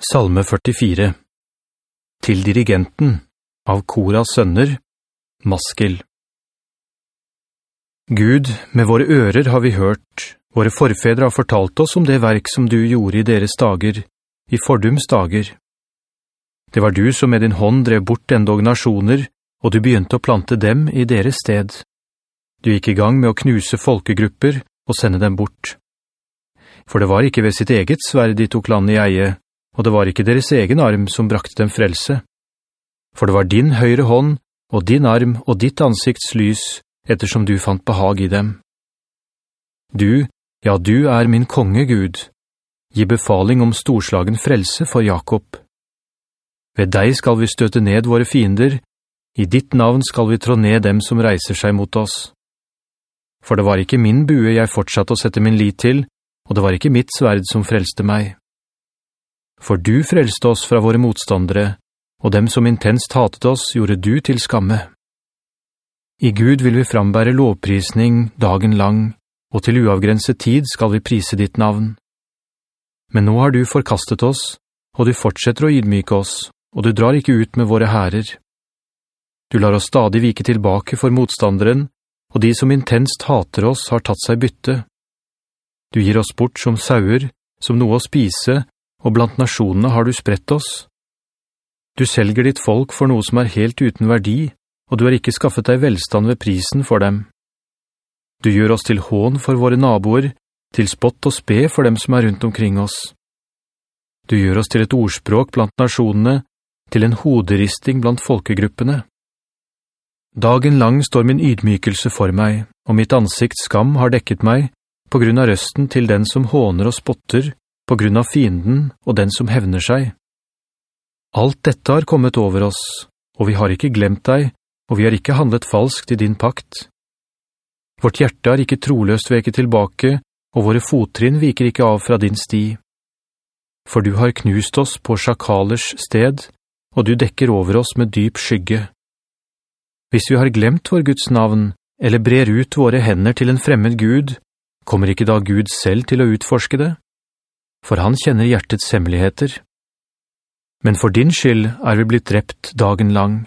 Salme 44 Til dirigenten av Koras sønner, Maskel Gud, med våre ører har vi hørt, våre forfedre har fortalt oss om det verk som du gjorde i deres dager, i fordums dager. Det var du som med din hånd drev bort endog nasjoner, og du begynte å plante dem i deres sted. Du gikk i gang med å knuse folkegrupper og sende dem bort. For det var ikke ved sitt eget sverd de tok land i eie, og det var ikke deres egen arm som brakte dem frelse. For det var din høyre hånd, og din arm og ditt ansikts lys, ettersom du fant behag i dem. Du, ja du er min konge Gud, gi befaling om storslagen frelse for Jakob. Ved deg skal vi støte ned våre fiender, i ditt navn skal vi trå ned dem som reiser seg mot oss. For det var ikke min bue jeg fortsatte å sette min lit til, og det var ikke mitt sverd som frelste meg. For du frelste oss fra våre motstandere, og dem som intenst hatet oss gjorde du til skamme. I Gud vil vi frambære lovprisning dagen lang, og til uavgrenset tid skal vi prise ditt navn. Men nå har du forkastet oss, og du fortsetter å ydmyke oss, og du drar ikke ut med våre herrer. Du lar oss stadig vike tilbake for motstanderen, og de som intenst hater oss har tatt seg bytte. Du gir oss bort som sauer, som noe å spise, og blant nasjonene har du spredt oss. Du selger ditt folk for noe som er helt uten verdi, og du har ikke skaffet deg velstand ved prisen for dem. Du gjør oss til hån for våre naboer, til spott og spe for dem som er rundt omkring oss. Du gjør oss til et ordspråk blant nasjonene, til en hoderisting blant folkegruppene. Dagen lang står min ydmykelse for meg, og mitt ansikt skam har dekket meg, på grunn av røsten til den som håner og spotter, på grunn av fienden og den som hevner seg. Alt dette har kommet over oss, og vi har ikke glemt deg, og vi har ikke handlet falskt i din pakt. Vårt hjerte har ikke troløst veket tilbake, og våre fottrinn viker ikke av fra din sti. For du har knust oss på sjakalers sted, og du dekker over oss med dyp skygge. Hvis vi har glemt vår Guds navn, eller brer ut våre hender til en fremmed Gud, kommer ikke da Gud selv til å utforske det? For han kjenner hjertets hemmeligheter. Men for din skyld er vi blitt drept dagen lang,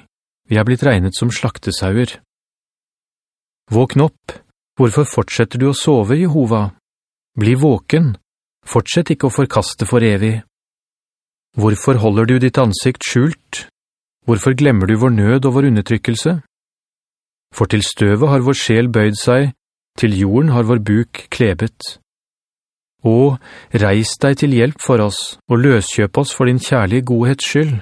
vi er blitt regnet som slaktesauer. Våkn opp, hvorfor fortsetter du å sove, Jehova? Bli våken, fortsett ikke å forkaste for evig. Hvorfor holder du ditt ansikt skjult? Hvorfor glemmer du vår nød og vår undertrykkelse? For til støvet har vår sjel bøyd seg, til jorden har vår buk klebet. Og reis deg til hjelp for oss, og løskjøp oss for din kjærlige godhets skyld.